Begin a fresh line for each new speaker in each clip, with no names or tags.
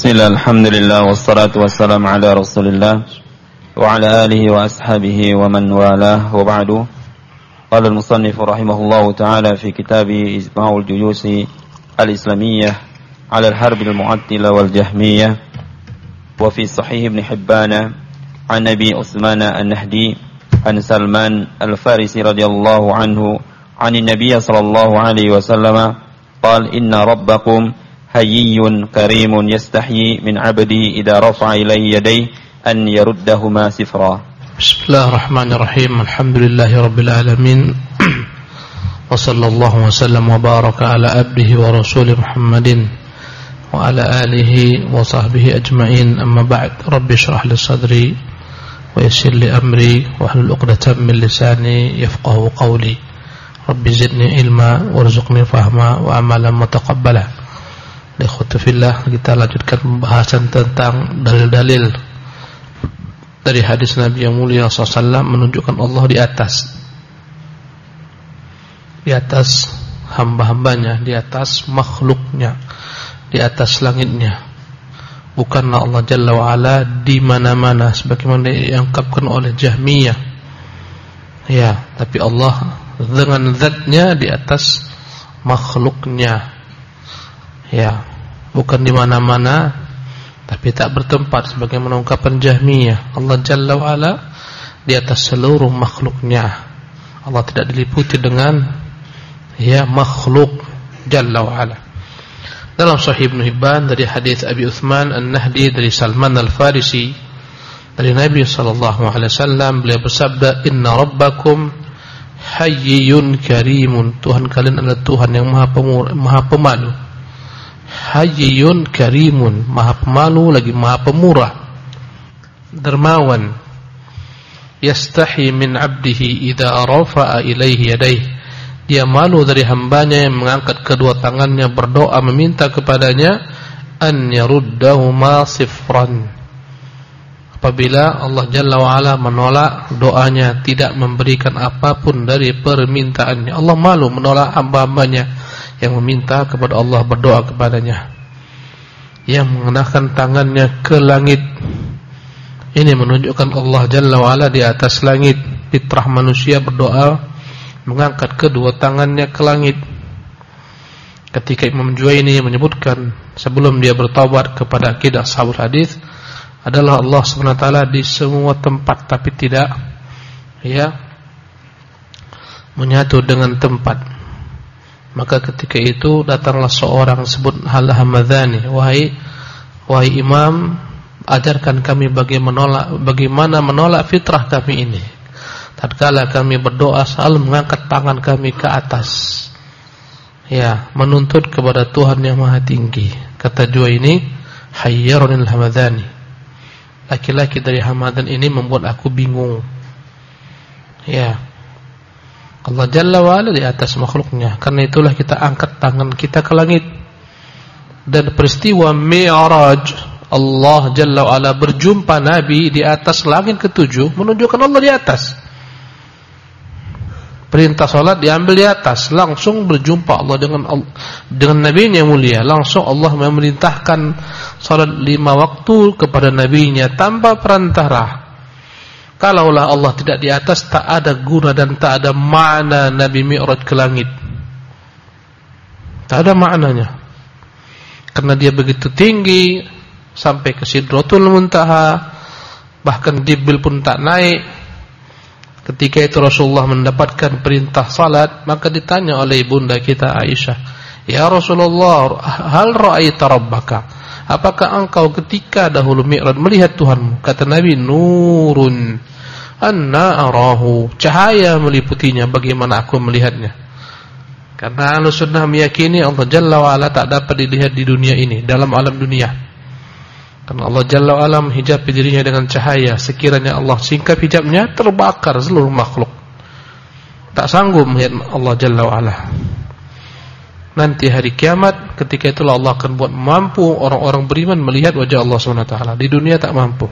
بسم الله الحمد لله والصلاة والسلام على رسول الله وعلى آله وأصحابه ومن والاه وبعد قال المصنف رحمه الله تعالى في كتابه إجماع الجيوش الإسلامية على الحرب المعطلة والجهمية وفي صحيح ابن حبان عن أبي عثمان النهدي عن سلمان الفارسي رضي الله عنه عن النبي صلى الله عليه وسلم قال إن ربكم حيي كريم يستحيي من عبده إذا رفع إليه يديه أن يردهما سفرا.
بسم الله الرحمن الرحيم. الحمد لله رب العالمين. وصلى الله وسلم وبارك على عبده ورسول محمد وعلى آله وصحبه أجمعين. أما بعد رب اشرح لي صدري ويسر لي أمري واحلل من لساني يفقه قولي. رب زدني علما وارزقني فهما وعملا متقبلا. Ikhwatufillah kita lanjutkan pembahasan tentang dalil-dalil dari hadis Nabi yang mulia SAW menunjukkan Allah di atas. Di atas hamba-hambanya di atas makhluknya di atas langitnya. Bukanlah Allah Jalla wa'ala di mana-mana sebagaimana diangkapkan oleh Jahmiyah. Ya tapi Allah dengan zatnya di atas makhluknya. Ya bukan di mana-mana tapi tak bertempat sebagaimana ungkapan Jahmiyah. Allah Jalla wa di atas seluruh makhluknya. Allah tidak diliputi dengan ya makhluk Jalla wa ala dalam sahih Ibn Hibban dari hadis Abi Uthman An-Nahdi dari Salman Al-Farisi dari Nabi sallallahu alaihi wasallam beliau bersabda inna rabbakum hayyun karimun. Tuhan kalian adalah Tuhan yang maha pemur, maha pemalu Hayyun karimun Maha pemalu lagi maha pemurah. Dermawan. Yastahi min abdihi Iza rafa'a ilaihi yadaih Dia malu dari hambanya Yang mengangkat kedua tangannya Berdoa meminta kepadanya An yaruddahuma sifran. Apabila Allah Jalla wa'ala menolak doanya Tidak memberikan apa pun dari permintaannya. Allah malu menolak hamba-hambanya yang meminta kepada Allah berdoa kepadanya. Yang mengenakan tangannya ke langit. Ini menunjukkan Allah Jalla wa'ala di atas langit. Fitrah manusia berdoa mengangkat kedua tangannya ke langit. Ketika Imam Juwaini menyebutkan sebelum dia bertaubat kepada akidah sahabat hadis adalah Allah SWT di semua tempat tapi tidak ya menyatu dengan tempat maka ketika itu datanglah seorang sebut Hal Hamadani, wahai wahai imam, ajarkan kami bagaimana menolak bagaimana menolak fitrah kami ini. Tatkala kami berdoa selalu mengangkat tangan kami ke atas. Ya, menuntut kepada Tuhan yang Maha Tinggi. Kata jua ini, Hayyarunil Hamadani. Laki-laki dari Hamadan ini membuat aku bingung. Ya, Allah Jalla wa'ala di atas makhluknya. Karena itulah kita angkat tangan kita ke langit. Dan peristiwa Mi'raj Allah Jalla wa'ala berjumpa Nabi di atas langit ketujuh Menunjukkan Allah di atas. Perintah salat diambil di atas Langsung berjumpa Allah dengan dengan Nabi yang mulia. Langsung Allah memerintahkan salat lima waktu kepada Nabi nya Tanpa perantara Kalaulah Allah tidak di atas tak ada guna dan tak ada makna Nabi Mi'raj ke langit. Tak ada maknanya. Karena dia begitu tinggi sampai ke Sidratul Muntaha, bahkan Jibril pun tak naik. Ketika itu Rasulullah mendapatkan perintah salat, maka ditanya oleh ibunda kita Aisyah, "Ya Rasulullah, hal ra'aita rabbaka?" Apakah engkau ketika dahulu Mi'raj melihat Tuhanmu? Kata Nabi, nurun anna arahu. Cahaya meliputinya bagaimana aku melihatnya. Karena ahlu sunnah meyakini Allah Jalla wa'ala tak dapat dilihat di dunia ini, dalam alam dunia. Karena Allah Jalla wa'ala menghijab dirinya dengan cahaya. Sekiranya Allah singkap hijabnya, terbakar seluruh makhluk. Tak sanggup melihat Allah Jalla wa'ala nanti hari kiamat ketika itulah Allah akan buat mampu orang-orang beriman melihat wajah Allah SWT di dunia tak mampu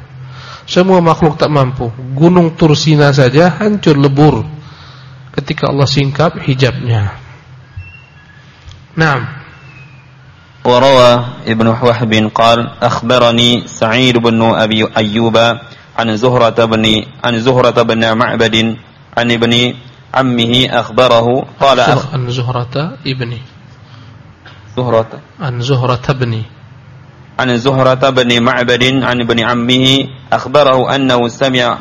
semua makhluk tak mampu gunung Tursina saja hancur lebur ketika Allah singkap hijabnya nah
وروى ابن وهب قال أخبرني سعيد بن أبي أيوب عن زهرة بن عن زهرة بن معبد عن ابن عمه أخبره قال
أخ عن زهرة ابني
زهرة
عن زهرة ابني
عن زهرة بن معبد عن ابن عمه أخبره أنه سمع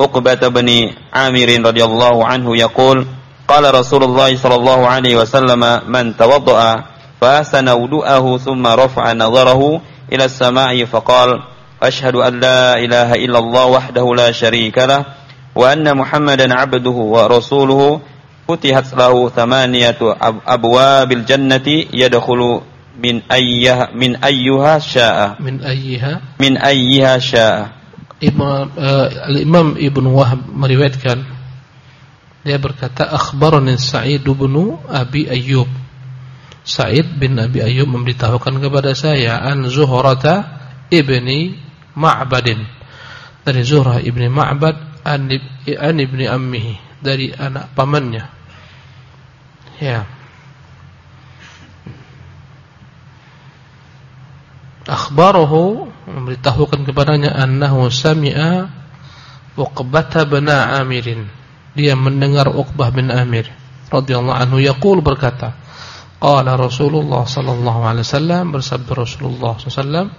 عقبة بن عامر رضي الله عنه يقول قال رسول الله صلى الله عليه وسلم من توضأ فأحسن وضوءه ثم رفع نظره إلى السماء فقال أشهد أن لا إله إلا الله وحده لا شريك له وأن محمدا عبده ورسوله فتحت له ثمانية أبواب الجنة يدخل min ayyah min ayyuha syaa.
Min ayyiha.
Min ayyiha syaa.
Imam uh, Al-Imam Ibn Wahab meriwayatkan. Dia berkata akhbarani Sa'id bin Abi Ayyub. Sa'id bin Abi Ayyub memberitahukan kepada saya an Zuhrata ibni Ma'badin. Dari Zuhrah ibni Ma'bad an, an ibni ammihi dari anak pamannya. Ya. Akhbarahu memberitahukan kepadanya annahu sami'a Uqbah bin Amir dia mendengar Uqbah bin Amir radhiyallahu anhu yaqul berkata qala Rasulullah sallallahu alaihi wasallam bersabda Rasulullah sallallahu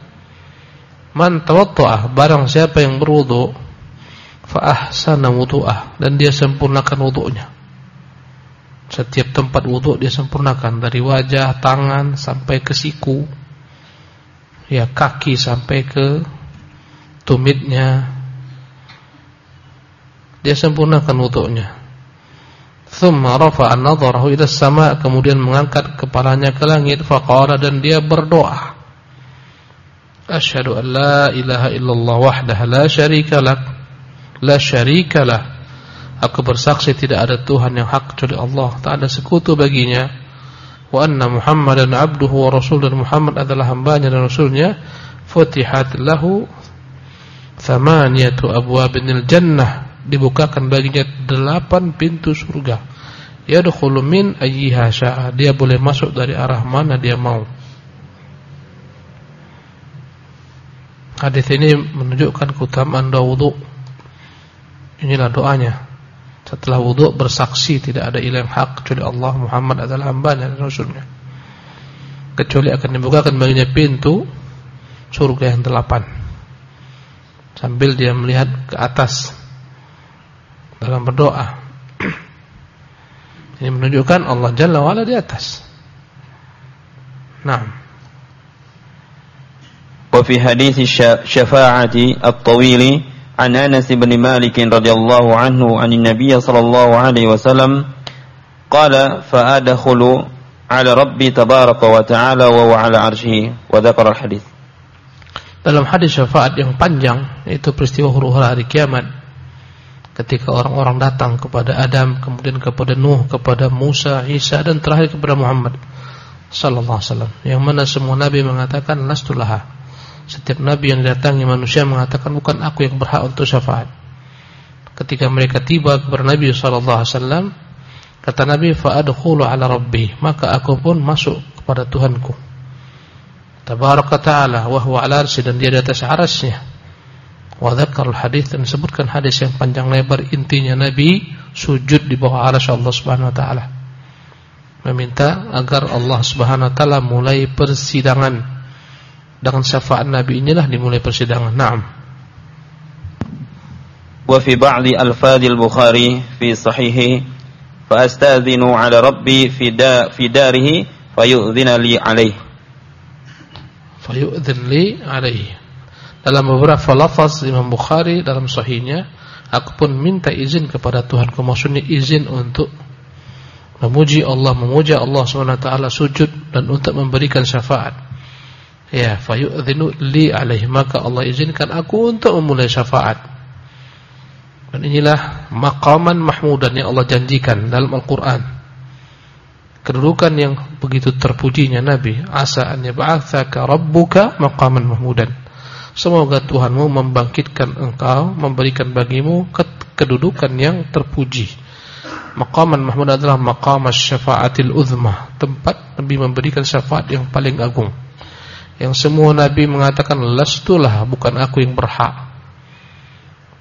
man tawaddaa barang siapa yang berwudu fa ahsana wudu'ah dan dia sempurnakan wudunya. Setiap tempat wudu dia sempurnakan dari wajah tangan sampai ke siku ya kaki sampai ke tumitnya. Dia sempurnakan wudunya thumma rafa'a nadharahu ila sama kemudian mengangkat kepalanya ke langit faqala dan dia berdoa. Asyhadu an la ilaha illallah wahdahu la syarika lak la syarika lah. Aku bersaksi tidak ada tuhan yang hak kecuali Allah. Tak ada sekutu baginya wa anna Muhammadan abduhu wa rasul dan Muhammad adalah hambanya dan rasulnya. Futihat lahu thamaniyatu abwabinil jannah. Dibukakan baginya delapan pintu surga. Yadkhulu min ayyiha syaa. Dia boleh masuk dari arah mana dia mau. Hadis ini menunjukkan keutamaan doa wudu inilah doanya setelah wudhu bersaksi tidak ada ilah yang hak kecuali Allah Muhammad adalah hamba dan rasulnya kecuali akan dibukakan baginya pintu surga yang delapan sambil dia melihat ke atas dalam berdoa ini menunjukkan Allah Jalla wa'ala di atas nah
وفي حديث الشفاعة الطويل عن أنس بن مالك رضي الله عنه عن النبي صلى الله عليه وسلم قال فأدخل على ربي تبارك وتعالى وهو على عرشه وذكر الحديث
dalam hadis syafaat yang panjang itu peristiwa huru-hara hari kiamat ketika orang-orang datang kepada Adam kemudian kepada Nuh kepada Musa Isa dan terakhir kepada Muhammad sallallahu alaihi wasallam yang mana semua nabi mengatakan lastulaha setiap nabi yang didatangi manusia mengatakan bukan aku yang berhak untuk syafaat. Ketika mereka tiba kepada Nabi sallallahu alaihi wasallam, kata Nabi fa adkhulu ala rabbi, maka aku pun masuk kepada Tuhanku. Tabaraka ta'ala wa huwa ala arsy dan dia di atas arasnya. Wa hadis dan sebutkan hadis yang panjang lebar intinya Nabi sujud di bawah arsy Allah Subhanahu wa taala. Meminta agar Allah Subhanahu wa taala mulai persidangan dengan syafaat Nabi inilah dimulai persidangan. Naam.
Wa fi ba'di alfadhi al-Bukhari fi sahihi fa astadhinu 'ala rabbi fi da fi darihi fayu'dhina li 'alayhi.
Fayu'dhin li 'alayhi. Dalam beberapa lafaz Imam Bukhari dalam sahihnya, aku pun minta izin kepada Tuhanku maksudnya izin untuk memuji Allah, memuja Allah SWT sujud dan untuk memberikan syafaat. Ya, fayu'dhinu li alaihi maka Allah izinkan aku untuk memulai syafaat. Dan inilah maqaman mahmudan yang Allah janjikan dalam Al-Qur'an. Kedudukan yang begitu terpujinya Nabi, asa an yab'atsaka rabbuka maqaman mahmudan. Semoga Tuhanmu membangkitkan engkau, memberikan bagimu kedudukan yang terpuji. Maqaman mahmud adalah maqam syafaatil uzma, tempat Nabi memberikan syafaat yang paling agung yang semua nabi mengatakan lastulah bukan aku yang berhak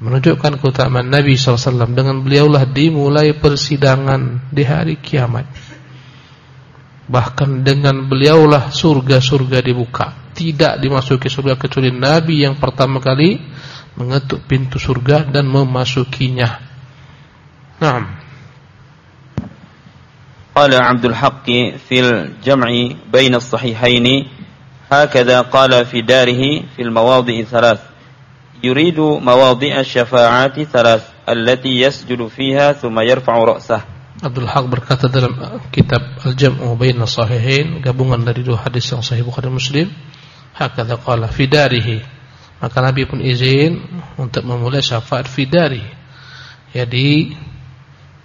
menunjukkan keutamaan Nabi SAW dengan beliaulah dimulai persidangan di hari kiamat bahkan dengan beliaulah surga-surga dibuka tidak dimasuki surga kecuali Nabi yang pertama kali mengetuk pintu surga dan memasukinya Naam
قال عبد الحق في الجمع بين الصحيحين هكذا قال في داره في المواضع الثلاث يريد مواضع الشفاعات ثلاث التي يسجد فيها ثم يرفع رأسه
Abdul Haq berkata dalam kitab Al-Jam'u Baina Sahihain gabungan dari dua hadis yang sahih Bukhari Muslim hakadha qala fi darihi maka Nabi pun izin untuk memulai syafaat fi dari ya di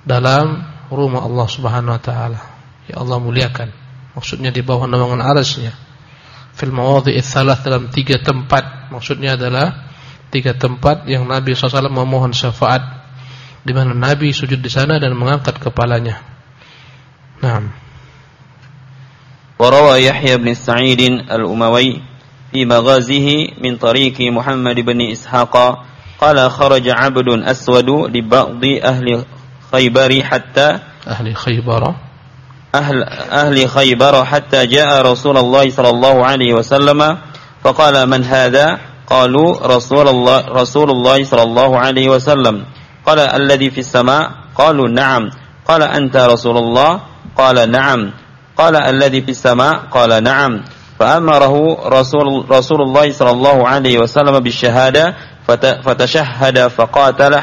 dalam rumah Allah Subhanahu wa taala ya Allah muliakan maksudnya di bawah naungan arasnya fil mawadhi'i tsalah dalam tiga tempat maksudnya adalah tiga tempat yang Nabi SAW memohon syafaat di mana Nabi sujud di sana dan mengangkat kepalanya. Naam.
وروى يحيى بن سعيد الأموي في مغازيه من طريق محمد بن إسحاق قال خرج عبد أسود لبعض أهل خيبر حتى
أهل خيبر
أهل, أهل خيبر حتى جاء رسول الله صلى الله عليه وسلم فقال من هذا؟ قالوا رسول الله رسول الله صلى الله عليه وسلم. قال الذي في السماء؟ قالوا نعم. قال أنت رسول الله؟ قال نعم. قال الذي في السماء؟ قال نعم. فأمره رسول رسول الله صلى الله عليه وسلم بالشهادة فتشهد فقاتل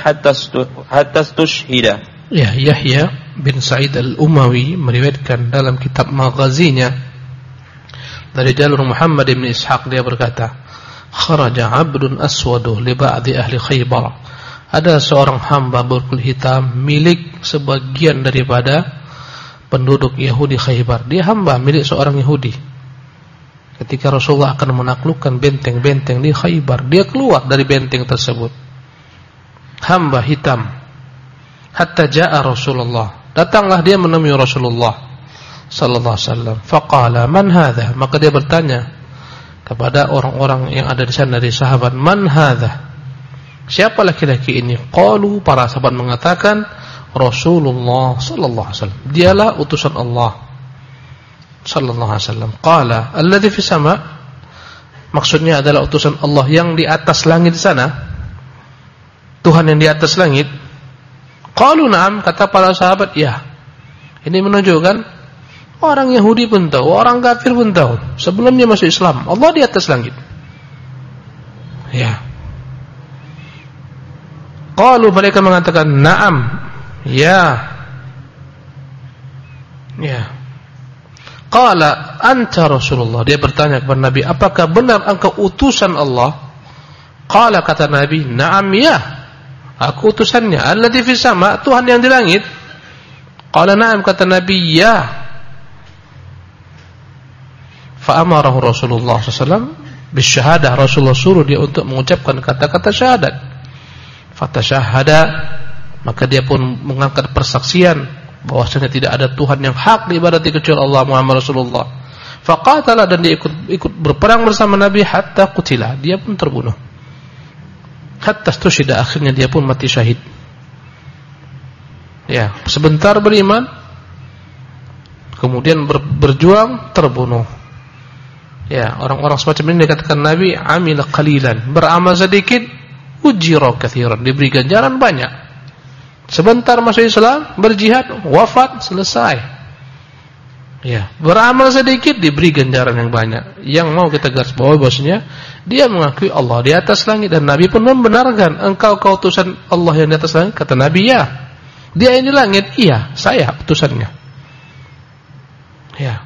حتى استشهد.
Yahya bin Sa'id al-Umawi meriwayatkan dalam kitab Maghazinya dari jalur Muhammad bin Ishaq dia berkata, kharaja 'abdun aswadu li ba'di ahli Khaybar. Ada seorang hamba berkulit hitam milik sebagian daripada penduduk Yahudi Khaybar. Dia hamba milik seorang Yahudi. Ketika Rasulullah akan menaklukkan benteng-benteng di Khaybar, dia keluar dari benteng tersebut. Hamba hitam. Hatta ja'a Rasulullah. Datanglah dia menemui Rasulullah sallallahu alaihi wasallam. Faqala, "Man hadha?" Maka dia bertanya, kepada orang-orang yang ada di sana dari sahabat man hadha? Siapa laki-laki ini? Qalu para sahabat mengatakan Rasulullah sallallahu alaihi wasallam. Dialah utusan Allah sallallahu alaihi wasallam. Qala alladhi fi sama? Maksudnya adalah utusan Allah yang di atas langit di sana. Tuhan yang di atas langit qalu na'am kata para sahabat ya ini menunjukkan Orang Yahudi pun tahu, orang kafir pun tahu. Sebelumnya masuk Islam, Allah di atas langit. Ya. Qalu mereka mengatakan, "Na'am." Ya. Ya. Qala anta Rasulullah. Dia bertanya kepada Nabi, "Apakah benar engkau utusan Allah?" Qala kata Nabi, "Na'am ya." Aku utusannya. Alladzi fis sama, Tuhan yang di langit. Qala na'am kata Nabi, "Ya." Fa'amarahu Rasulullah SAW Bisyahadah Rasulullah suruh dia untuk mengucapkan kata-kata syahadat Fatashahada Maka dia pun mengangkat persaksian bahwasanya tidak ada Tuhan yang hak diibadati kecuali Allah Muhammad Rasulullah Faqatala dan dia ikut, ikut berperang bersama Nabi Hatta kutila Dia pun terbunuh Hatta stushida akhirnya dia pun mati syahid Ya, sebentar beriman Kemudian ber, berjuang terbunuh Ya, orang-orang semacam ini dikatakan Nabi amil qalilan, beramal sedikit ujira katsiran, diberi ganjaran banyak. Sebentar masuk Islam, berjihad, wafat, selesai. Ya, beramal sedikit diberi ganjaran yang banyak. Yang mau kita garis bawahi bahwasanya dia mengakui Allah di atas langit dan Nabi pun membenarkan engkau kau utusan Allah yang di atas langit kata Nabi ya. Dia ini langit, iya, saya utusannya. Ya.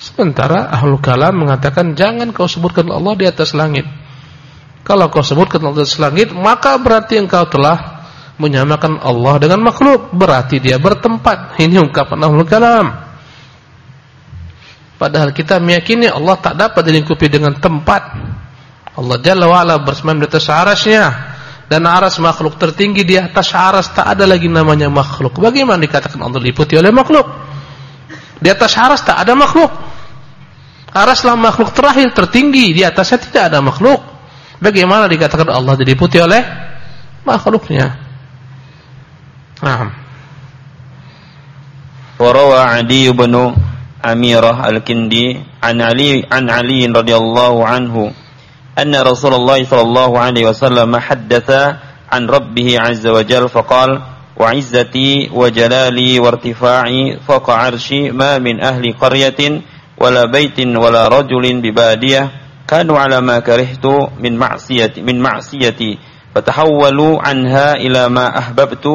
Sementara ahlul kalam mengatakan jangan kau sebutkan Allah di atas langit. Kalau kau sebutkan Allah di atas langit, maka berarti engkau telah menyamakan Allah dengan makhluk. Berarti dia bertempat. Ini ungkapan ahlul kalam. Padahal kita meyakini Allah tak dapat dilingkupi dengan tempat. Allah Jalla wa'ala bersemayam di atas arasnya. Dan aras makhluk tertinggi di atas aras tak ada lagi namanya makhluk. Bagaimana dikatakan Allah diliputi oleh makhluk? Di atas aras tak ada makhluk. Araslah makhluk terakhir tertinggi, di atasnya tidak ada makhluk. Bagaimana dikatakan Allah diliputi oleh makhluknya? Nah.
Warawa Adi bin Amirah Al-Kindi an Ali an Ali radhiyallahu anhu anna Rasulullah sallallahu alaihi wasallam haddatha an rabbih azza wa jalla faqala وعزتي وجلالي وارتفاعي فوق عرشي ما من أهل قرية ولا بيت ولا رجل ببادية كانوا على ما كرهت من معصية من معصيتي فتحولوا عنها إلى ما أحببت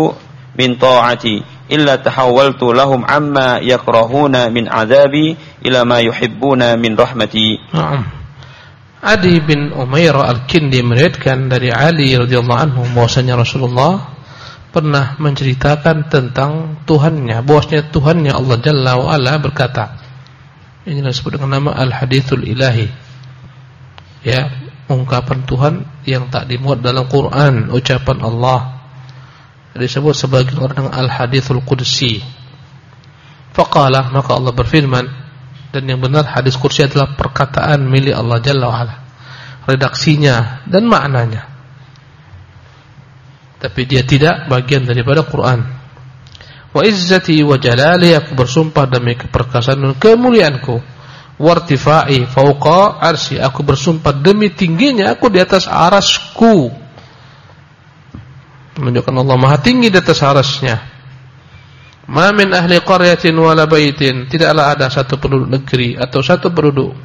من طاعتي illa tahawwaltu lahum amma yakrahuna min azabi ila ma yuhibbuna min
rahmati. Adi bin Umair Al-Kindi meriwayatkan dari Ali radhiyallahu anhu bahwasanya Rasulullah pernah menceritakan tentang Tuhannya, bahwasanya Tuhannya Allah Jalla wa Ala berkata. Ini disebut dengan nama Al-Haditsul Ilahi. Ya, ungkapan Tuhan yang tak dimuat dalam Quran, ucapan Allah Disebut sebagai orang Al-Hadithul Qudsi. Faqala, maka Allah berfirman, dan yang benar hadis kursi adalah perkataan milik Allah Jalla wa'ala. Redaksinya dan maknanya. Tapi dia tidak bagian daripada Quran. Wa izzati wa jalali aku bersumpah demi keperkasaan dan kemuliaanku. Wartifai fauqa arsi aku bersumpah demi tingginya aku di atas arasku. Menunjukkan Allah Maha tinggi di atas arasnya. Ma ahli qaryatin wala baitin. Tidaklah ada satu penduduk negeri atau satu penduduk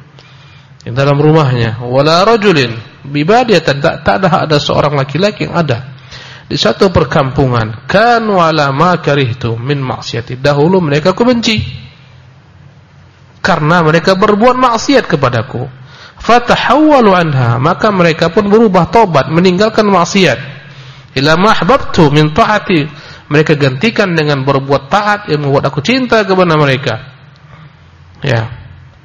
yang dalam rumahnya. Wala rajulin. Bibadiyatan. Tak, tak ada ada seorang laki-laki yang ada di satu perkampungan. Kanu ala ma min maksiati dahulu mereka aku benci. Karena mereka berbuat maksiat kepadaku. Fatahawwalu anha. Maka mereka pun berubah tobat meninggalkan maksiat ila mahbabtu min taati. Mereka gantikan dengan berbuat taat yang membuat aku cinta kepada mereka. Ya.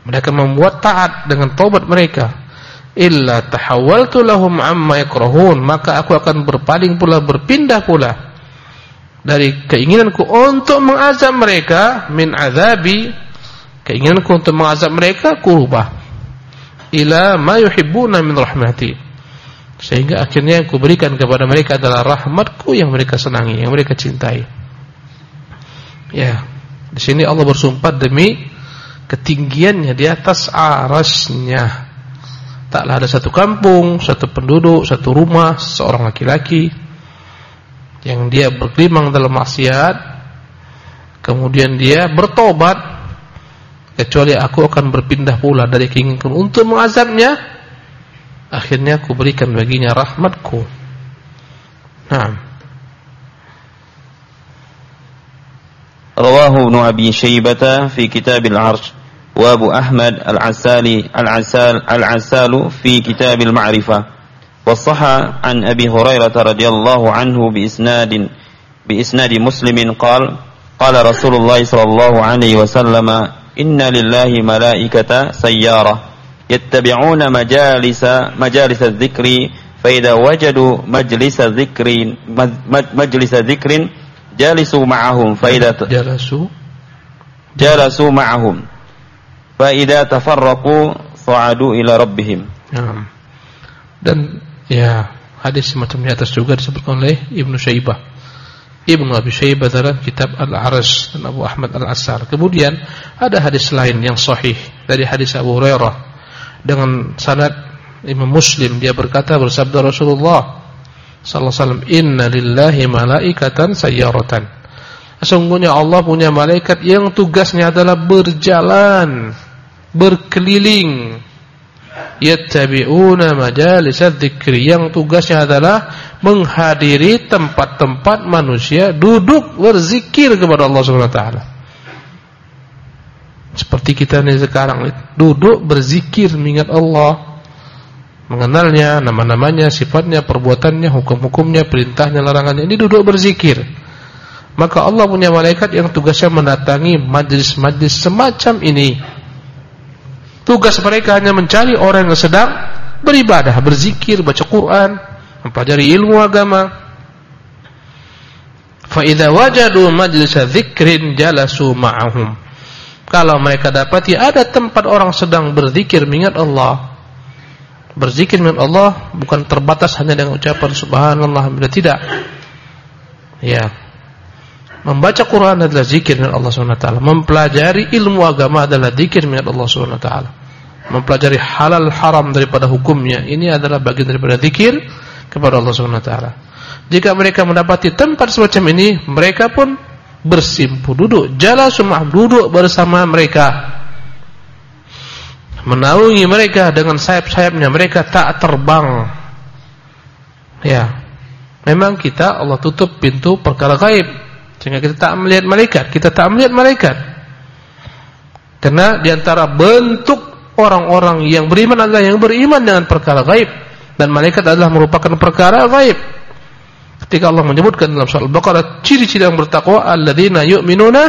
Mereka membuat taat dengan tobat mereka. Illa tahawwaltu lahum amma yakrahun. Maka aku akan berpaling pula berpindah pula dari keinginanku untuk mengazab mereka min azabi. Keinginanku untuk mengazab mereka ku rubah ila ma yuhibbuna min rahmati sehingga akhirnya yang kuberikan kepada mereka adalah rahmatku yang mereka senangi yang mereka cintai. Ya di sini Allah bersumpah demi ketinggiannya di atas arasnya. Taklah ada satu kampung, satu penduduk, satu rumah, seorang laki-laki yang dia berkelimang dalam maksiat, kemudian dia bertobat, kecuali aku akan berpindah pula dari keinginanku untuk mengazabnya, akhirnya aku berikan baginya rahmatku. Nah.
Rawahu Ibnu Abi Syaibah fi Kitab al-Arsh وابو أحمد العسالي العسال العسال في كتاب المعرفة والصح عن أبي هريرة رضي الله عنه بإسناد بإسناد مسلم قال قال رسول الله صلى الله عليه وسلم إن لله ملائكة سيارة yattabi'una majalisa majalisa dzikri fa idza wajadu majlisa dzikrin majlisa dzikrin jalisu ma'ahum
fa
idza jalasu jalasu ma'ahum fa idza tafarraqu sa'adu ila rabbihim
dan ya hadis semacam di atas juga disebutkan oleh Ibnu Syaibah. Ibnu Abi Syaibah dalam kitab Al-Arsh dan Abu Ahmad Al-Asar. Kemudian ada hadis lain yang sahih dari hadis Abu Hurairah dengan sanad Imam Muslim. Dia berkata bersabda Rasulullah sallallahu alaihi wasallam inna lillahi malaikatan sayyaratan. Sesungguhnya Allah punya malaikat yang tugasnya adalah berjalan berkeliling. Yattabi'una dzikri. Yang tugasnya adalah menghadiri tempat-tempat manusia duduk berzikir kepada Allah Subhanahu wa taala. Seperti kita ini sekarang duduk berzikir mengingat Allah, mengenalnya, nama-namanya, sifatnya, perbuatannya, hukum-hukumnya, perintahnya, larangannya. Ini duduk berzikir. Maka Allah punya malaikat yang tugasnya mendatangi majlis-majlis semacam ini Tugas mereka hanya mencari orang yang sedang beribadah, berzikir, baca Quran, mempelajari ilmu agama. Fa idza wajadu majlisa dzikrin jalasu ma'ahum. Kalau mereka dapati ada tempat orang sedang berzikir mengingat Allah. Berzikir mengingat Allah bukan terbatas hanya dengan ucapan subhanallah bila tidak. Ya. Membaca Quran adalah zikir mengingat Allah taala. Mempelajari ilmu agama adalah zikir mengingat Allah taala. Mempelajari halal haram daripada hukumnya ini adalah bagian daripada zikir kepada Allah taala. Jika mereka mendapati tempat semacam ini, mereka pun bersimpu duduk, jala semua duduk bersama mereka. Menaungi mereka dengan sayap-sayapnya, mereka tak terbang. Ya. Memang kita Allah tutup pintu perkara gaib sehingga kita tak melihat malaikat, kita tak melihat malaikat. Karena di antara bentuk orang-orang yang beriman adalah yang beriman dengan perkara gaib dan malaikat adalah merupakan perkara gaib. Ketika Allah menyebutkan dalam surah Al-Baqarah ciri-ciri yang bertakwa alladzina yu'minuna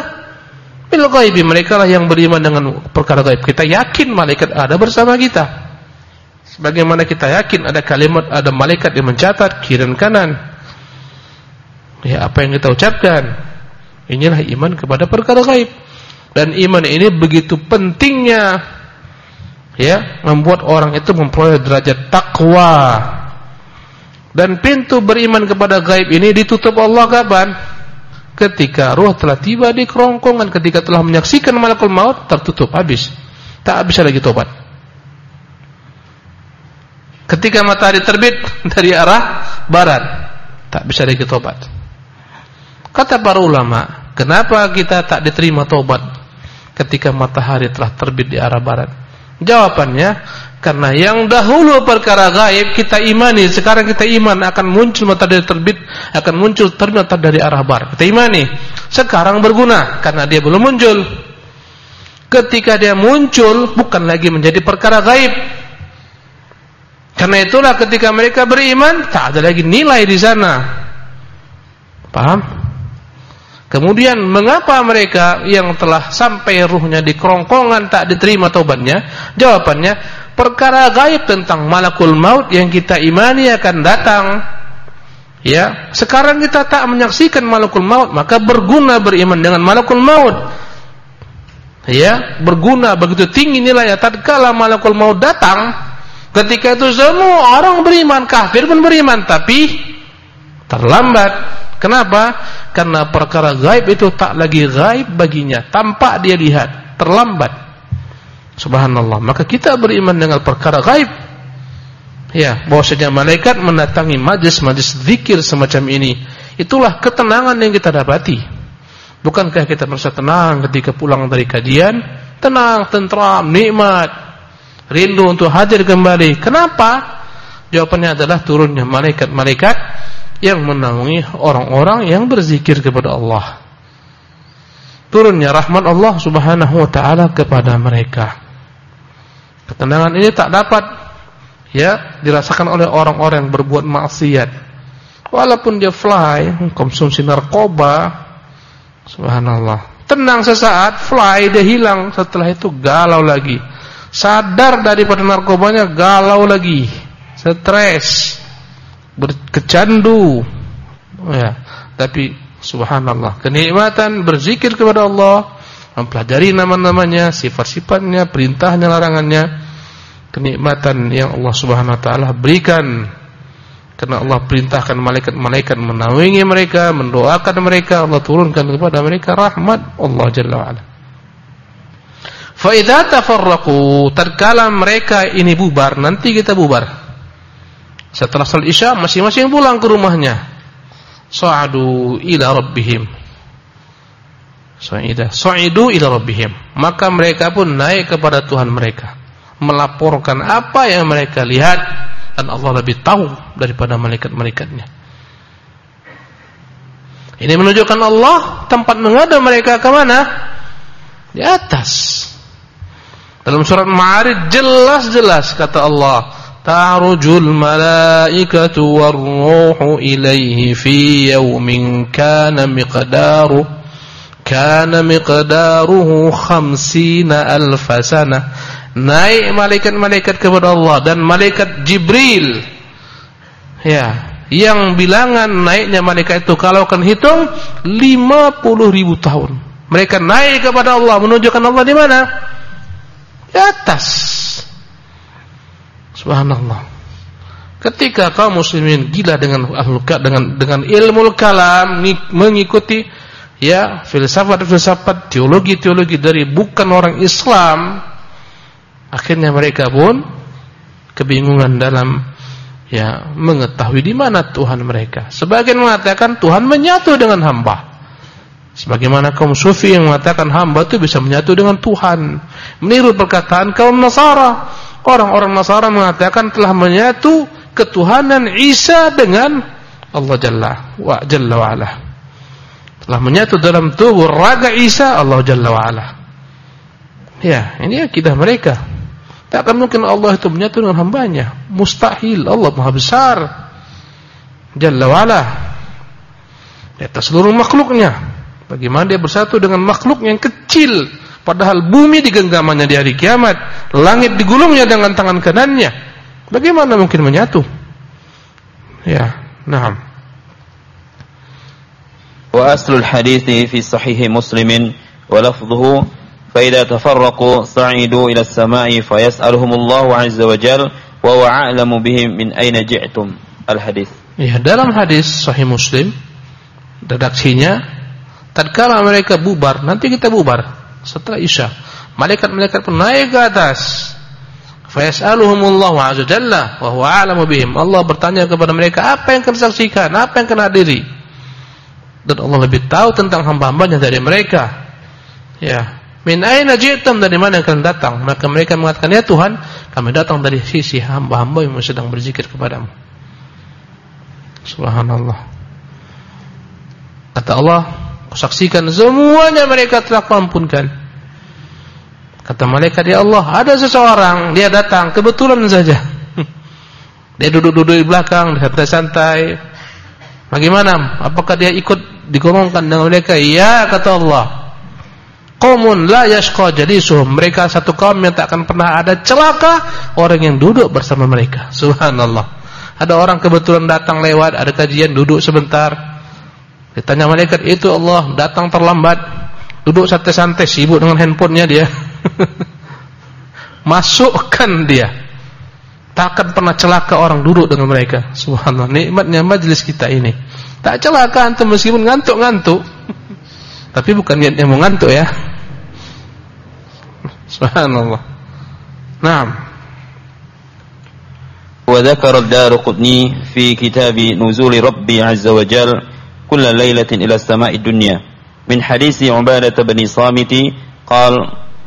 bil ghaibi mereka lah yang beriman dengan perkara gaib. Kita yakin malaikat ada bersama kita. Sebagaimana kita yakin ada kalimat ada malaikat yang mencatat kiri dan kanan. Ya, apa yang kita ucapkan. Inilah iman kepada perkara gaib. Dan iman ini begitu pentingnya ya, membuat orang itu memperoleh derajat takwa dan pintu beriman kepada gaib ini ditutup Allah kapan? Ketika ruh telah tiba di kerongkongan, ketika telah menyaksikan malakul maut, tertutup, habis. Tak bisa lagi tobat. Ketika matahari terbit dari arah barat, tak bisa lagi tobat. Kata para ulama, kenapa kita tak diterima tobat ketika matahari telah terbit di arah barat? Jawabannya, karena yang dahulu perkara gaib kita imani, sekarang kita iman akan muncul matahari terbit, akan muncul ternyata dari arah barat. Kita imani. Sekarang berguna karena dia belum muncul. Ketika dia muncul bukan lagi menjadi perkara gaib. Karena itulah ketika mereka beriman tak ada lagi nilai di sana. Paham? Kemudian mengapa mereka yang telah sampai ruhnya di kerongkongan tak diterima taubatnya? Jawabannya perkara gaib tentang malakul maut yang kita imani akan datang. Ya, sekarang kita tak menyaksikan malakul maut, maka berguna beriman dengan malakul maut. Ya, berguna begitu tinggi nilainya tatkala malakul maut datang, ketika itu semua orang beriman, kafir pun beriman, tapi terlambat. Kenapa? Karena perkara gaib itu tak lagi gaib baginya, tampak dia lihat, terlambat. Subhanallah. Maka kita beriman dengan perkara gaib. Ya, bahwasanya malaikat mendatangi majlis-majlis zikir semacam ini. Itulah ketenangan yang kita dapati. Bukankah kita merasa tenang ketika pulang dari kajian? Tenang, tentram, nikmat. Rindu untuk hadir kembali. Kenapa? Jawabannya adalah turunnya malaikat-malaikat yang menaungi orang-orang yang berzikir kepada Allah. Turunnya rahmat Allah Subhanahu wa taala kepada mereka. Ketenangan ini tak dapat ya dirasakan oleh orang-orang yang berbuat maksiat. Walaupun dia fly, konsumsi narkoba, subhanallah. Tenang sesaat, fly dia hilang, setelah itu galau lagi. Sadar daripada narkobanya, galau lagi. Stres, berkecandu. Ya, tapi subhanallah, kenikmatan berzikir kepada Allah mempelajari nama-namanya, sifat-sifatnya, perintahnya, larangannya, kenikmatan yang Allah Subhanahu wa taala berikan. Karena Allah perintahkan malaikat-malaikat menaungi mereka, mendoakan mereka, Allah turunkan kepada mereka rahmat Allah Jalla wa ala. Fa idza tafarraqu, tatkala mereka ini bubar, nanti kita bubar. Setelah salat Isya masing-masing pulang ke rumahnya. Sa'adu ila rabbihim Sa'idah. Sa'idu ila rabbihim. Maka mereka pun naik kepada Tuhan mereka. Melaporkan apa yang mereka lihat. Dan Allah lebih tahu daripada malaikat-malaikatnya. Ini menunjukkan Allah tempat mengada mereka ke mana? Di atas. Dalam surat Ma'arij jelas-jelas kata Allah, "Ta'rujul malaikatu war-ruhu ilaihi fi yawmin kana miqdaruhu kana miqdaruhu khamsina alfa sana naik malaikat-malaikat kepada Allah dan malaikat Jibril ya yang bilangan naiknya malaikat itu kalau akan hitung 50 ribu tahun Mereka naik kepada Allah, menunjukkan Allah di mana? Di atas. Subhanallah. Ketika kaum muslimin gila dengan ahlul dengan dengan ilmu kalam mengikuti ya filsafat-filsafat teologi-teologi dari bukan orang Islam akhirnya mereka pun kebingungan dalam ya mengetahui di mana Tuhan mereka. Sebagian mengatakan Tuhan menyatu dengan hamba. Sebagaimana kaum sufi yang mengatakan hamba itu bisa menyatu dengan Tuhan. Meniru perkataan kaum Nasara. Orang-orang Nasara mengatakan telah menyatu ketuhanan Isa dengan Allah Jalla wa Jalla wa ala. Telah menyatu dalam tubuh raga Isa Allah Jalla wa ala. Ya, ini akidah mereka. Tak akan mungkin Allah itu menyatu dengan hambanya. Mustahil. Allah Maha Besar. Jalla wa ala. Di atas seluruh makhluknya. Bagaimana dia bersatu dengan makhluk yang kecil padahal bumi digenggamannya di hari kiamat, langit digulungnya dengan tangan kanannya. Bagaimana mungkin menyatu? Ya, na'am.
Wa aslul hadithi fi sahih Muslim wa lafdhuhu fa idza tafarraqu sa'idu ila as-sama'i fayas'aluhum Allah 'azza wa jalla wa huwa a'lamu bihim min ayna ji'tum. Al-hadis.
Ya, dalam hadis sahih Muslim redaksinya tatkala mereka bubar, nanti kita bubar setelah Isya. Malaikat-malaikat pun naik ke atas. Fa yas'aluhumullahu 'azza jalla wa huwa a'lamu bihim. Allah bertanya kepada mereka, apa yang kalian saksikan? Apa yang kalian hadiri? Dan Allah lebih tahu tentang hamba-hambanya dari mereka. Ya. Min aina ji'tum dari mana kalian datang? Maka mereka mengatakan, "Ya Tuhan, kami datang dari sisi hamba-hamba yang sedang berzikir kepadamu." Subhanallah. Kata Allah, Kusaksikan semuanya mereka telah kuampunkan. Kata malaikat ya Allah, ada seseorang dia datang kebetulan saja. Dia duduk-duduk di belakang, santai-santai. Bagaimana? Apakah dia ikut digolongkan dengan mereka? Ya, kata Allah. Qaumun la yashqa jalisuhum. Mereka satu kaum yang tak akan pernah ada celaka orang yang duduk bersama mereka. Subhanallah. Ada orang kebetulan datang lewat, ada kajian duduk sebentar. Ditanya malaikat itu Allah datang terlambat, duduk santai-santai sibuk dengan handphonenya dia. Masukkan dia. Takkan pernah celaka orang duduk dengan mereka. Subhanallah, nikmatnya majlis kita ini. Tak celaka antum meskipun ngantuk-ngantuk. Tapi bukan niatnya mau ngantuk ya. Subhanallah. Naam.
وذكر الدار قطني في كتاب نزول ربي عز وجل كل ليلة إلى السماء الدنيا. من حديث عبادة بن صامت قال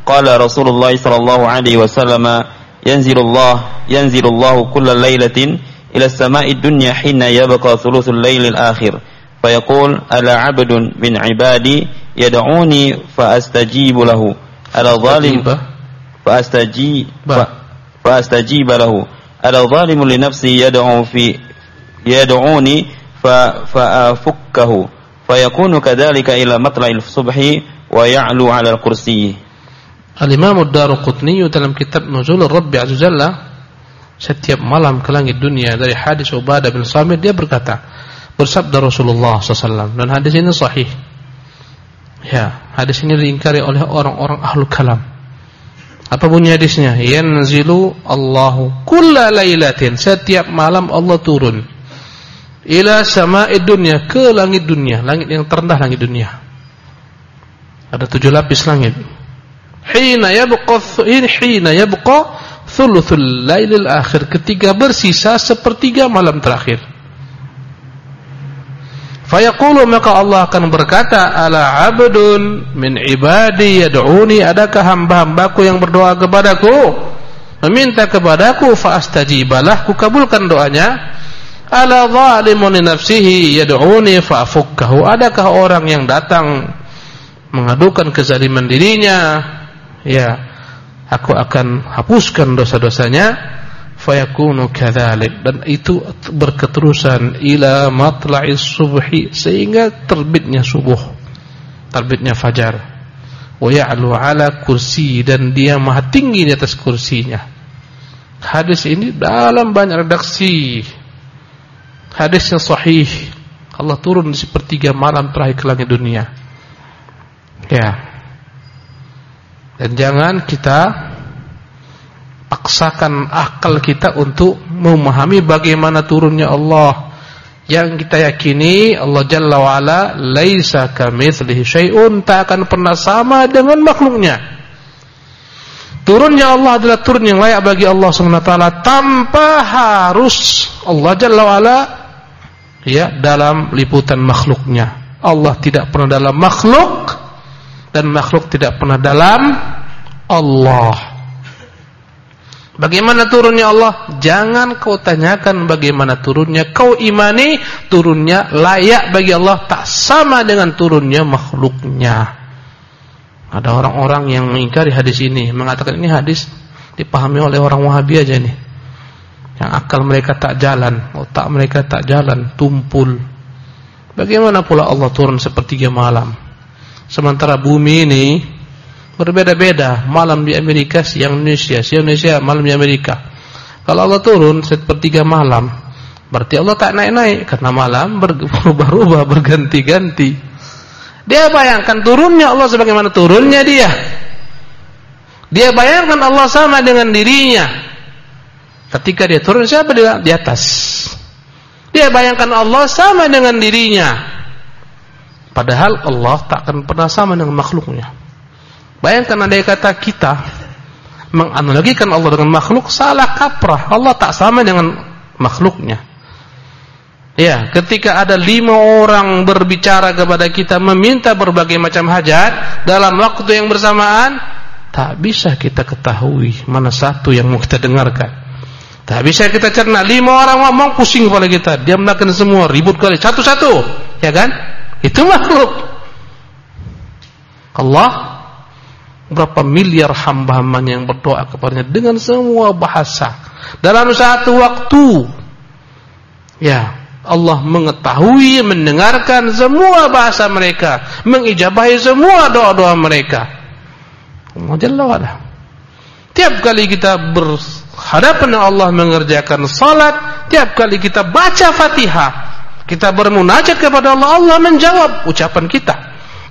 قال رسول الله صلى الله عليه وسلم ينزل الله ينزل الله كل ليلة إلى السماء الدنيا حين يبقى ثلث الليل الآخر. فيقول ألا عبد من عبادي يدعوني فأستجيب له. ألا ظالم فأستجيب. فأستجيب له. ألا ظالم لنفسي يدعو في يدعوني fa fa'afukkahu ah, fayakunu kadzalika ila matla'il subhi wa ya'lu 'ala al-kursiyyi
Al-Imam Ad-Daruqutni dalam kitab Nuzul Rabbi Azza setiap malam ke langit dunia dari hadis Ubadah bin Samit dia berkata bersabda Rasulullah SAW dan hadis ini sahih. Ya hadis ini diingkari oleh orang-orang ahlu kalam. Apa bunyi hadisnya yanzilu Allahu kulla lailatin setiap malam Allah turun ila sama'id dunya ke langit dunia, langit yang terendah langit dunia. Ada tujuh lapis langit. Hina yabqa hina yabqa thuluthul lailil akhir ketika bersisa sepertiga malam terakhir. Fayaqulu maka Allah akan berkata ala abdun min ibadi yad'uni adakah hamba-hambaku yang berdoa kepadaku meminta kepadaku fa astajibalah kukabulkan doanya Ala zalimun nafsihi yad'uni fa'fukkahu. Adakah orang yang datang mengadukan kezaliman dirinya? Ya, aku akan hapuskan dosa-dosanya. Fayakunu kadzalik dan itu berketerusan ila matla'is subhi sehingga terbitnya subuh. Terbitnya fajar. Wa ya'lu ala kursi dan dia maha tinggi di atas kursinya. Hadis ini dalam banyak redaksi Hadis yang sahih. Allah turun di sepertiga malam terakhir ke langit dunia. Ya. Dan jangan kita paksakan akal kita untuk memahami bagaimana turunnya Allah. Yang kita yakini Allah Jalla wa ala laisa kamitslihi syai'un, tak akan pernah sama dengan makhluknya. Turunnya Allah adalah turun yang layak bagi Allah SWT tanpa harus Allah Jalla wa'ala ya dalam liputan makhluknya. Allah tidak pernah dalam makhluk dan makhluk tidak pernah dalam Allah. Bagaimana turunnya Allah? Jangan kau tanyakan bagaimana turunnya. Kau imani turunnya layak bagi Allah tak sama dengan turunnya makhluknya. Ada orang-orang yang mengingkari hadis ini, mengatakan ini hadis dipahami oleh orang Wahabi aja nih. Yang akal mereka tak jalan, otak mereka tak jalan, tumpul. Bagaimana pula Allah turun sepertiga malam? Sementara bumi ini berbeda-beda, malam di Amerika, siang Indonesia, siang Indonesia, malam di Amerika. Kalau Allah turun sepertiga malam, berarti Allah tak naik-naik karena malam berubah-ubah, berganti-ganti. Dia bayangkan turunnya Allah sebagaimana turunnya dia. Dia bayangkan Allah sama dengan dirinya. Ketika dia turun siapa dia di atas. Dia bayangkan Allah sama dengan dirinya. Padahal Allah tak akan pernah sama dengan makhluknya. Bayangkan ada kata kita menganalogikan Allah dengan makhluk salah kaprah. Allah tak sama dengan makhluknya. Ya, ketika ada lima orang berbicara kepada kita meminta berbagai macam hajat dalam waktu yang bersamaan, tak bisa kita ketahui mana satu yang mau kita dengarkan. Tak bisa kita cerna. Lima orang ngomong pusing kepala kita, dia melakukan semua ribut kali satu-satu, ya kan? Itu makhluk. Allah berapa miliar hamba-hambanya yang berdoa kepadanya dengan semua bahasa dalam satu waktu. Ya, Allah mengetahui, mendengarkan semua bahasa mereka, mengijabahi semua doa-doa mereka. Allah Jalla. Tiap kali kita berhadapan dengan Allah mengerjakan salat, tiap kali kita baca Fatihah, kita bermunajat kepada Allah, Allah menjawab ucapan kita.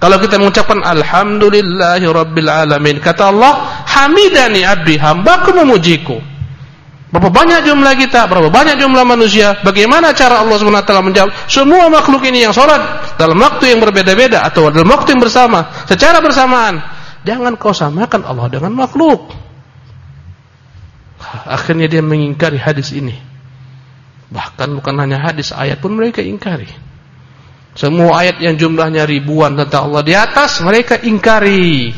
Kalau kita mengucapkan alhamdulillahi rabbil alamin, kata Allah, hamidani abdi, hambaku memujiku. Berapa banyak jumlah kita, berapa banyak jumlah manusia, bagaimana cara Allah SWT menjawab semua makhluk ini yang sholat dalam waktu yang berbeda-beda atau dalam waktu yang bersama, secara bersamaan. Jangan kau samakan Allah dengan makhluk. Akhirnya dia mengingkari hadis ini. Bahkan bukan hanya hadis, ayat pun mereka ingkari. Semua ayat yang jumlahnya ribuan tentang Allah di atas mereka ingkari.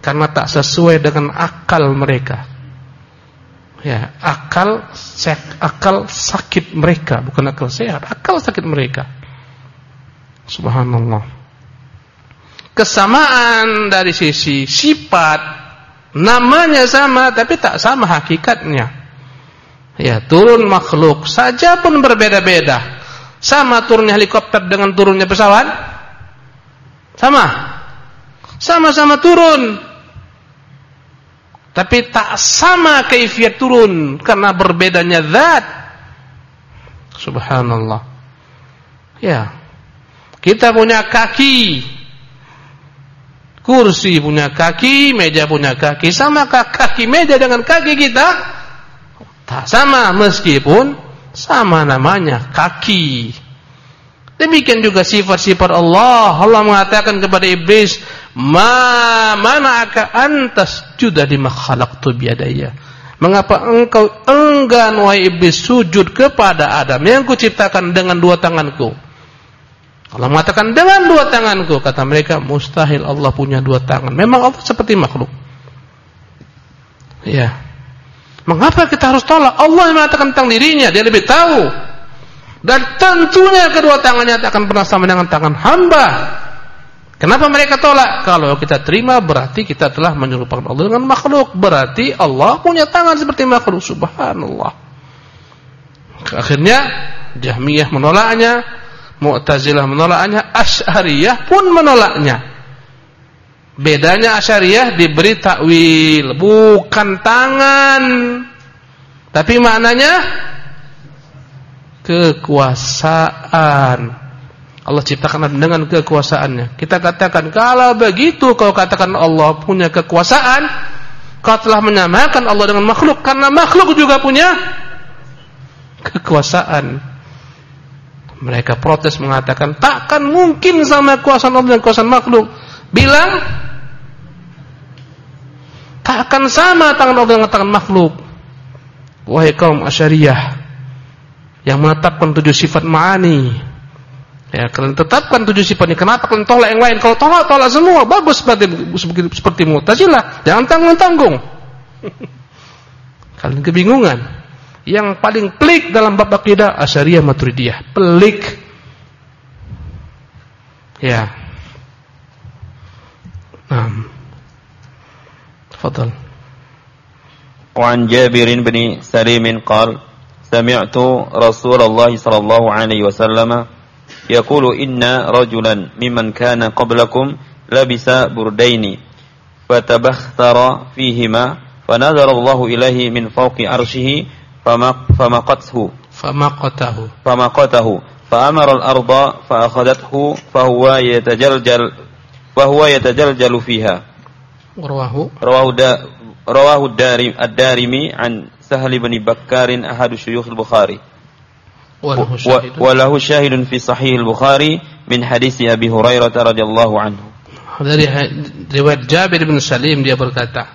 Karena tak sesuai dengan akal mereka ya akal sek, akal sakit mereka bukan akal sehat akal sakit mereka subhanallah kesamaan dari sisi sifat namanya sama tapi tak sama hakikatnya ya turun makhluk saja pun berbeda-beda sama turunnya helikopter dengan turunnya pesawat sama sama-sama turun tapi tak sama kaifiat turun karena berbedanya zat. Subhanallah. Ya. Kita punya kaki. Kursi punya kaki, meja punya kaki. Sama kaki meja dengan kaki kita? Tak sama meskipun sama namanya kaki. Demikian juga sifat-sifat Allah. Allah mengatakan kepada iblis, "Ma mana'aka antas juda lima khalaqtu biadaya?" Mengapa engkau enggan wahai iblis sujud kepada Adam yang kuciptakan dengan dua tanganku? Allah mengatakan dengan dua tanganku. Kata mereka, mustahil Allah punya dua tangan. Memang Allah seperti makhluk. Ya. Mengapa kita harus tolak? Allah yang mengatakan tentang dirinya, dia lebih tahu. Dan tentunya kedua tangannya tak akan pernah sama dengan tangan hamba. Kenapa mereka tolak? Kalau kita terima berarti kita telah menyerupakan Allah dengan makhluk. Berarti Allah punya tangan seperti makhluk. Subhanallah. Akhirnya Jahmiyah menolaknya, Mu'tazilah menolaknya, Asy'ariyah pun menolaknya. Bedanya Asy'ariyah diberi takwil, bukan tangan. Tapi maknanya kekuasaan. Allah ciptakan dengan kekuasaannya. Kita katakan kalau begitu kau katakan Allah punya kekuasaan, kau telah menyamakan Allah dengan makhluk karena makhluk juga punya kekuasaan. Mereka protes mengatakan takkan mungkin sama kekuasaan Allah dan kekuasaan makhluk. Bilang tak akan sama tangan Allah dengan tangan makhluk. Wahai kaum Asyariyah yang menetapkan tujuh sifat ma'ani Ya, kalian tetapkan tujuh sifat ini. Kenapa kalian tolak yang lain? Kalau tolak, tolak semua. Bagus seperti seperti, seperti Mu'tazilah. Jangan tanggung-tanggung. kalian kebingungan Yang paling pelik dalam bab akidah Asyariyah Maturidiyah. Pelik. Ya. Naam. Tafadhal.
وعن جابر بن سليم قال سمعت رسول الله صلى الله عليه وسلم يقول إن رجلا ممن كان قبلكم لبس بردين فتبختر فيهما فنظر الله إليه من فوق عرشه فمقته
فمقته
فمقته فأمر الأرض فأخذته فهو يتجلجل فهو يتجلجل فيها
رواه
رواه دا رواه الدارمي عن سهل بن بكار أحد شيوخ البخاري
وله شاهد
وله شاهد في صحيح البخاري من حديث أبي هريرة رضي الله عنه
dari riwayat Jabir bin Salim dia berkata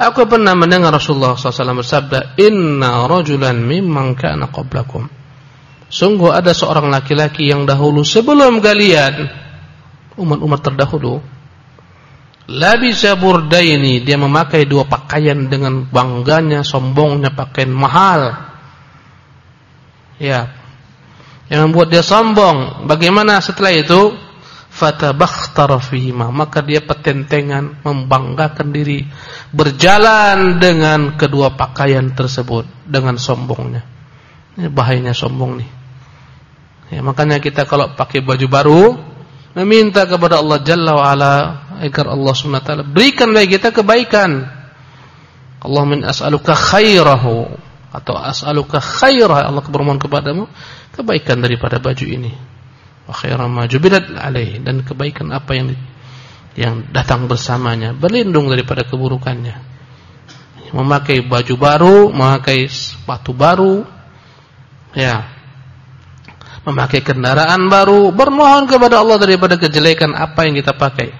Aku pernah mendengar Rasulullah SAW bersabda Inna rajulan mimman kana qablakum Sungguh ada seorang laki-laki yang dahulu sebelum kalian Umat-umat terdahulu Labisa burdaini Dia memakai dua pakaian dengan bangganya, sombongnya pakaian mahal Ya. Yang membuat dia sombong. Bagaimana setelah itu? Fatabakhtara fihima. Maka dia petentengan, membanggakan diri. Berjalan dengan kedua pakaian tersebut. Dengan sombongnya. Ini bahayanya sombong nih. Ya, makanya kita kalau pakai baju baru. Meminta kepada Allah Jalla wa'ala. Agar Allah SWT berikan bagi kita kebaikan. Allah min as'aluka khairahu atau as'aluka khairah Allah bermohon kepadamu kebaikan daripada baju ini alaih dan kebaikan apa yang yang datang bersamanya berlindung daripada keburukannya. Memakai baju baru memakai sepatu baru ya. Memakai kendaraan baru bermohon kepada Allah daripada kejelekan apa yang kita pakai.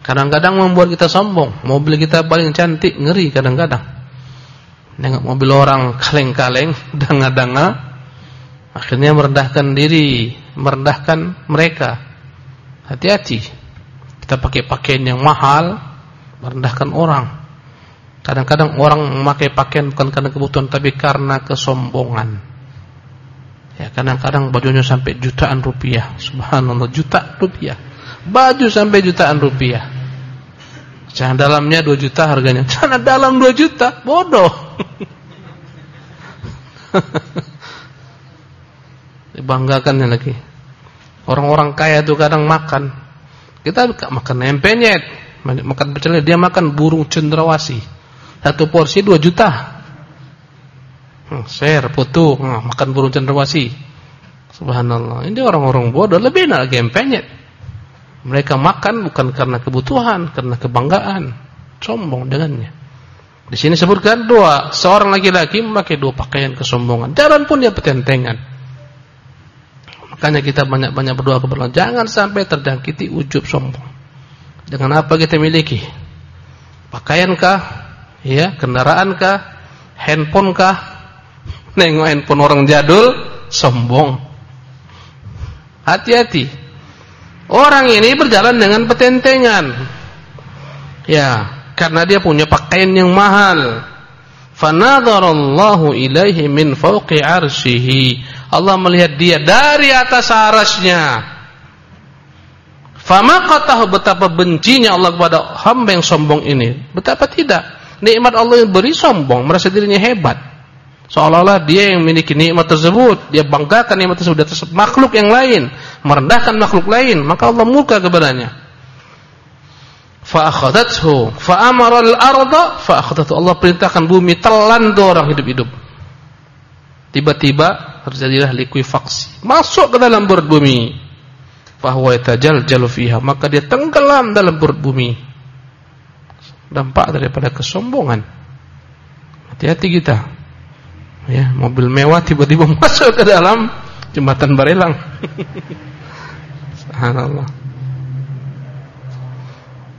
Kadang-kadang membuat kita sombong. Mobil kita paling cantik ngeri kadang-kadang. Nengok mobil orang kaleng-kaleng, danga-danga, akhirnya merendahkan diri, merendahkan mereka. Hati-hati. Kita pakai pakaian yang mahal, merendahkan orang. Kadang-kadang orang memakai pakaian bukan karena kebutuhan tapi karena kesombongan. Ya, kadang-kadang bajunya sampai jutaan rupiah. Subhanallah, juta rupiah. Baju sampai jutaan rupiah. Jangan dalamnya 2 juta harganya. Jangan dalam 2 juta, bodoh. Dibanggakannya lagi. Orang-orang kaya itu kadang makan. Kita makan empenyet, makan pecel dia makan burung cendrawasih. Satu porsi 2 juta. Hmm, share foto, hmm, makan burung cendrawasih. Subhanallah. Ini orang-orang bodoh lebih enak lagi empenyet. Mereka makan bukan karena kebutuhan, karena kebanggaan. Sombong dengannya. Di sini sebutkan dua, seorang laki-laki memakai dua pakaian kesombongan. Jalan pun dia petentengan. Makanya kita banyak-banyak berdoa kepada Allah, jangan sampai terjangkiti ujub sombong. Dengan apa kita miliki? Pakaiankah? Ya, kendaraankah? Handphonekah? Nengok handphone orang jadul, sombong. Hati-hati. Orang ini berjalan dengan petentengan. Ya, karena dia punya pakaian yang mahal. Fanadharallahu ilaihi min fawqi arsyihi. Allah melihat dia dari atas arasnya. Famaqatahu betapa bencinya Allah kepada hamba yang sombong ini. Betapa tidak. Nikmat Allah yang beri sombong, merasa dirinya hebat. Seolah-olah dia yang memiliki nikmat tersebut, dia banggakan nikmat tersebut atas makhluk yang lain, merendahkan makhluk lain, maka Allah murka kepadanya fa akhadathu fa amara al-arda fa akhadathu Allah perintahkan bumi telan tuh orang hidup-hidup. Tiba-tiba terjadilah likuifaksi. Masuk ke dalam perut bumi. Fahuwa yatajaljalu fiha. Maka dia tenggelam dalam perut bumi. Dampak daripada kesombongan. Hati-hati kita. Ya mobil mewah tiba-tiba masuk ke dalam jembatan Barelang subhanallah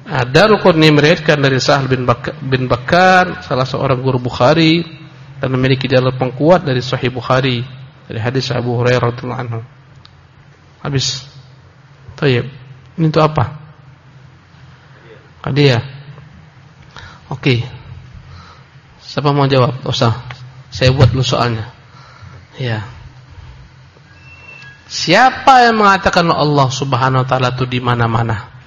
ada rukun ini meriwayatkan dari Sahal bin, Bak bin Bakar salah seorang guru Bukhari dan memiliki jalur pengkuat dari Sahih Bukhari dari hadis Abu Hurairah radhiyallahu anhu. Habis. Tayyib. Ini untuk apa? Hadiah. Oke. Siapa mau jawab? Usah. Saya buat dulu soalnya. Ya. Siapa yang mengatakan Allah Subhanahu wa taala itu di mana-mana?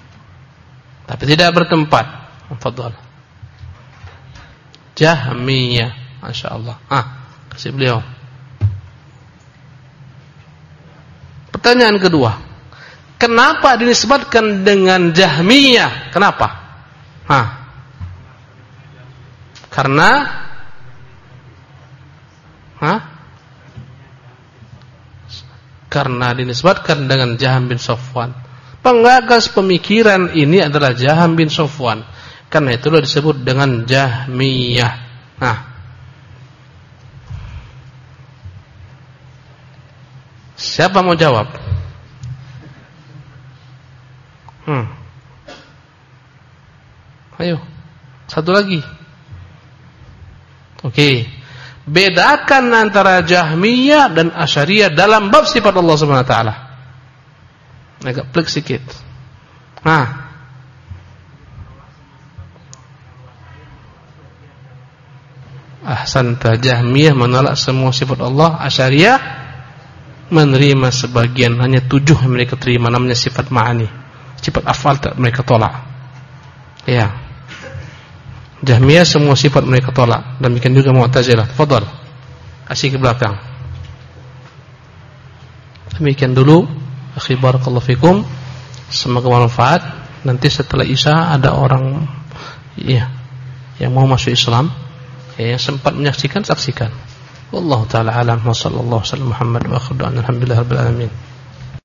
Tapi tidak bertempat. Fadhal. Jahmiyah. Masya Allah. Ah, kasih beliau. Pertanyaan kedua. Kenapa dinisbatkan dengan Jahmiyah? Kenapa? Hah. Karena Hah? Karena dinisbatkan dengan Jaham bin Sofwan. Pengagas pemikiran ini adalah Jaham bin Sofwan. Karena itulah disebut dengan Jahmiyah. Nah. Siapa mau jawab? Hmm. Ayo. Satu lagi. Oke. Okay. Bedakan antara Jahmiyah dan Asyariyah dalam bab sifat Allah taala agak plek sedikit. Nah. Ahsan Jahmiyah menolak semua sifat Allah, Asy'ariyah menerima sebagian, hanya tujuh yang mereka terima namanya sifat ma'ani. Sifat afal tak mereka tolak. Ya. Jahmiyah semua sifat mereka tolak. Demikian juga Mu'tazilah. Fadhal. Kasih ke belakang. Demikian dulu Akhi barakallahu fikum. Semoga bermanfaat. Nanti setelah Isya ada orang ya yang mau masuk Islam ya, yang sempat menyaksikan saksikan. Wallahu taala alam wa sallallahu alaihi wasallam Muhammad wa alhamdulillah rabbil alamin.